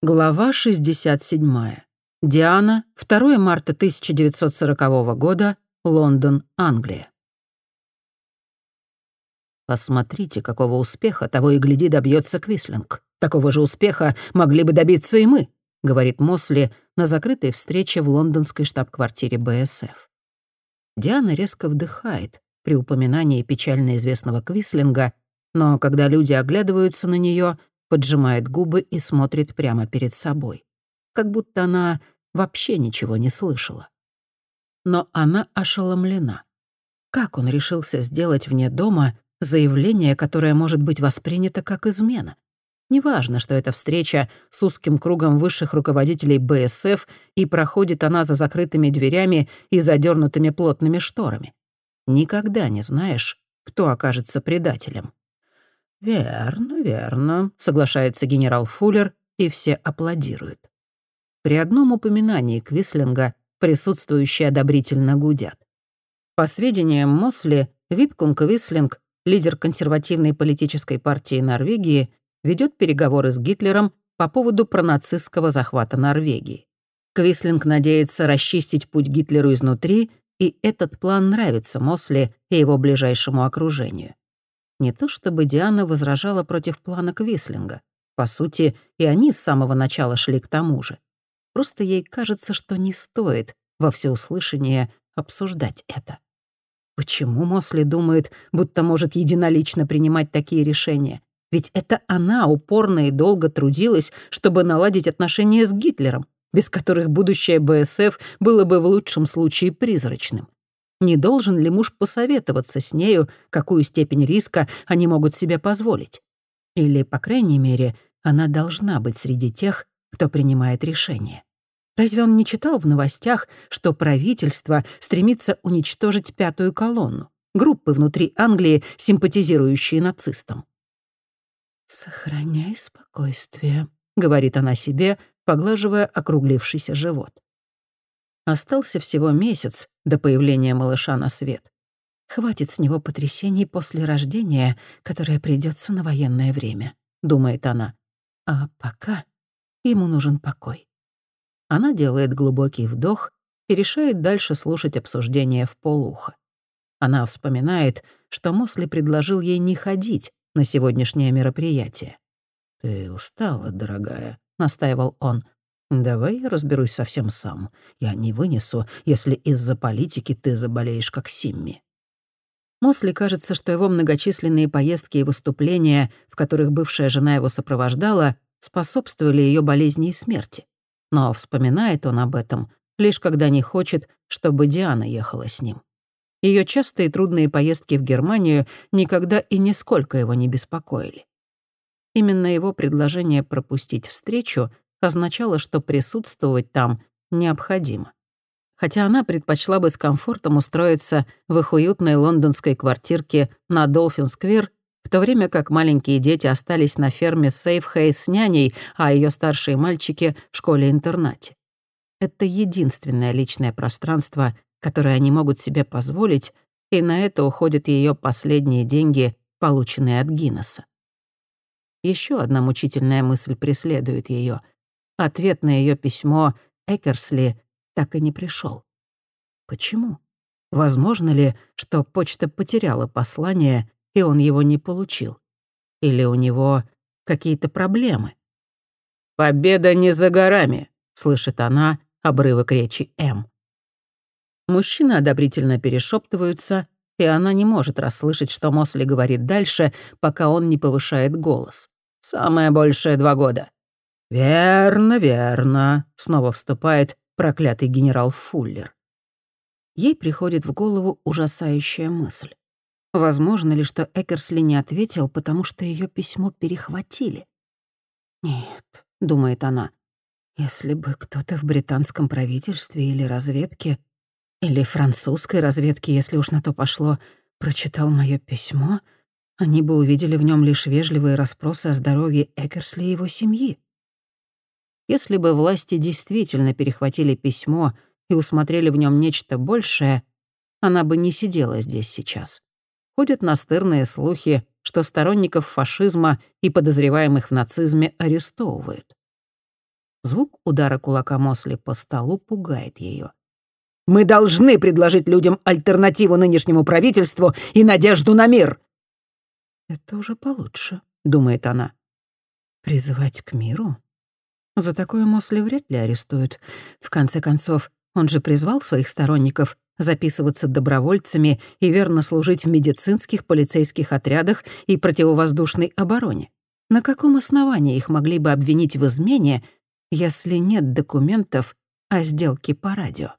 Глава 67. Диана, 2 марта 1940 года, Лондон, Англия. Посмотрите, какого успеха того и гляди добьется Квислинг. Такого же успеха могли бы добиться и мы, говорит Мосли на закрытой встрече в лондонской штаб-квартире БСФ. Диана резко вдыхает при упоминании печально известного Квислинга, но когда люди оглядываются на нее, поджимает губы и смотрит прямо перед собой. Как будто она вообще ничего не слышала. Но она ошеломлена. Как он решился сделать вне дома заявление, которое может быть воспринято как измена? Неважно, что это встреча с узким кругом высших руководителей БСФ, и проходит она за закрытыми дверями и задернутыми плотными шторами. Никогда не знаешь, кто окажется предателем. «Верно, верно», — соглашается генерал Фуллер, и все аплодируют. При одном упоминании Квислинга присутствующие одобрительно гудят. По сведениям Мосли, Виткун Квислинг, лидер консервативной политической партии Норвегии, ведет переговоры с Гитлером по поводу пронацистского захвата Норвегии. Квислинг надеется расчистить путь Гитлеру изнутри, и этот план нравится Мосли и его ближайшему окружению. Не то чтобы Диана возражала против плана Квислинга. По сути, и они с самого начала шли к тому же. Просто ей кажется, что не стоит во всеуслышание обсуждать это. Почему Мосли думает, будто может единолично принимать такие решения? Ведь это она упорно и долго трудилась, чтобы наладить отношения с Гитлером, без которых будущее БСФ было бы в лучшем случае призрачным. Не должен ли муж посоветоваться с нею, какую степень риска они могут себе позволить? Или, по крайней мере, она должна быть среди тех, кто принимает решение. Разве он не читал в новостях, что правительство стремится уничтожить пятую колонну, группы внутри Англии, симпатизирующие нацистам? «Сохраняй спокойствие», — говорит она себе, поглаживая округлившийся живот. Остался всего месяц до появления малыша на свет. Хватит с него потрясений после рождения, которое придется на военное время, думает она. А пока ему нужен покой. Она делает глубокий вдох и решает дальше слушать обсуждение в полуха. Она вспоминает, что Мосли предложил ей не ходить на сегодняшнее мероприятие. «Ты устала, дорогая», — настаивал он. «Давай я разберусь совсем сам. Я не вынесу, если из-за политики ты заболеешь, как Симми». Мосли кажется, что его многочисленные поездки и выступления, в которых бывшая жена его сопровождала, способствовали ее болезни и смерти. Но вспоминает он об этом, лишь когда не хочет, чтобы Диана ехала с ним. Ее частые трудные поездки в Германию никогда и нисколько его не беспокоили. Именно его предложение пропустить встречу означало, что присутствовать там необходимо. Хотя она предпочла бы с комфортом устроиться в их уютной лондонской квартирке на Долфин-сквер, в то время как маленькие дети остались на ферме Сейфхейс с няней, а ее старшие мальчики — в школе-интернате. Это единственное личное пространство, которое они могут себе позволить, и на это уходят ее последние деньги, полученные от Гиннесса. Еще одна мучительная мысль преследует ее — Ответ на ее письмо Экерсли так и не пришел. Почему? Возможно ли, что почта потеряла послание, и он его не получил? Или у него какие-то проблемы? «Победа не за горами», — слышит она обрывок речи М. Мужчины одобрительно перешептываются, и она не может расслышать, что Мосли говорит дальше, пока он не повышает голос. «Самое большее два года. «Верно, верно», — снова вступает проклятый генерал Фуллер. Ей приходит в голову ужасающая мысль. Возможно ли, что Экерсли не ответил, потому что ее письмо перехватили? «Нет», — думает она, — «если бы кто-то в британском правительстве или разведке, или французской разведке, если уж на то пошло, прочитал мое письмо, они бы увидели в нем лишь вежливые расспросы о здоровье Экерсли и его семьи. Если бы власти действительно перехватили письмо и усмотрели в нем нечто большее, она бы не сидела здесь сейчас. Ходят настырные слухи, что сторонников фашизма и подозреваемых в нацизме арестовывают. Звук удара кулака Мосли по столу пугает ее. «Мы должны предложить людям альтернативу нынешнему правительству и надежду на мир!» «Это уже получше», — думает она. «Призывать к миру? За такое Мосли вряд ли арестуют. В конце концов, он же призвал своих сторонников записываться добровольцами и верно служить в медицинских, полицейских отрядах и противовоздушной обороне. На каком основании их могли бы обвинить в измене, если нет документов о сделке по радио?